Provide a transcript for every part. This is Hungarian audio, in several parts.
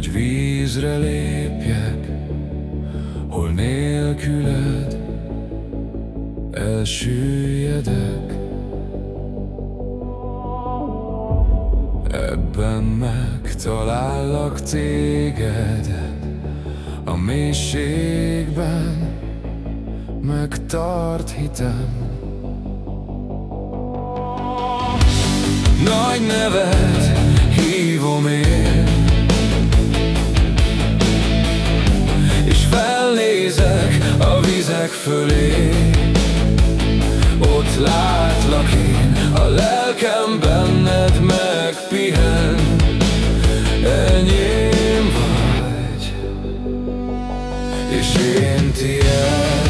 hogy vízre lépjek, hol nélküled elsüllyedek. Ebben megtalállak téged, a mélységben megtart hitem. Nagy nevet hívom én vizek fölé. Ott látlak én, a lelkem benned megpihen. Enyém vagy, és én tiéd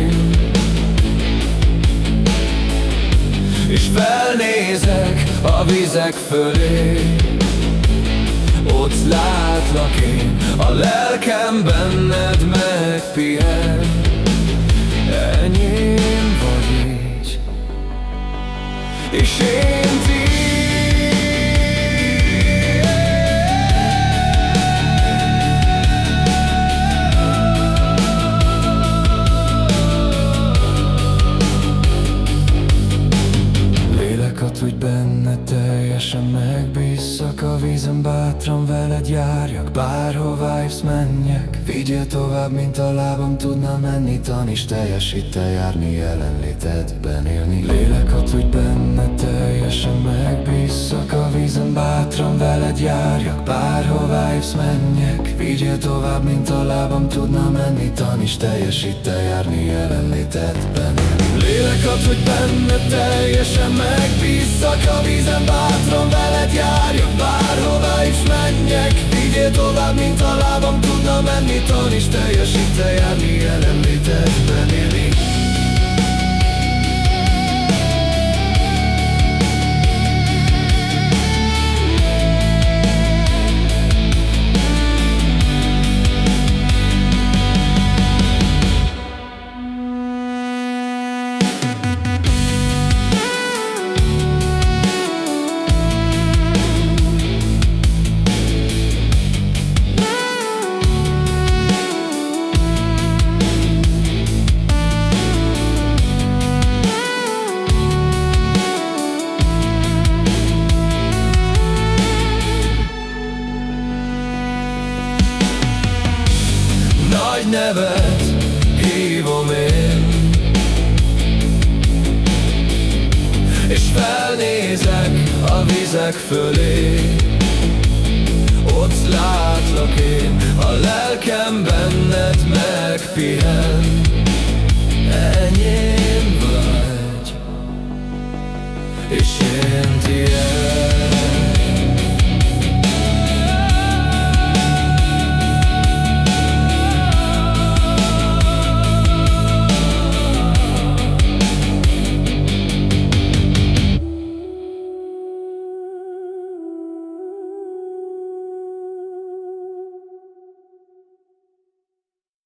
a vizek fölé. Ott látlak én, a lelkem benned megpihen. Enyém vagy így És én Lélek teljesen megbízzak A vízen bátran veled járjak Bárhová jössz menjek. Vigyél tovább, mint a lábam tudna menni Taníts teljesítel járni, jelenlétedben élni. Lélek ad, hogy benne teljesen megbízzak A vízen bátran veled járjak Bárhová jössz menjek. Vigyél tovább, mint a lábam tudna menni Taníts teljesítel járni, jelenlétedben élni. Lélek ad, hogy benne teljesen megbízzak A vízen bátran veled járjak Bárhová is menjek. Vigyél tovább, mint a lábam tudna menni Taníts teljesíte nagy nevet hívom én. És felnézek a vizek fölé. Ott látlak én, a lelkem benned megpihen. Enyém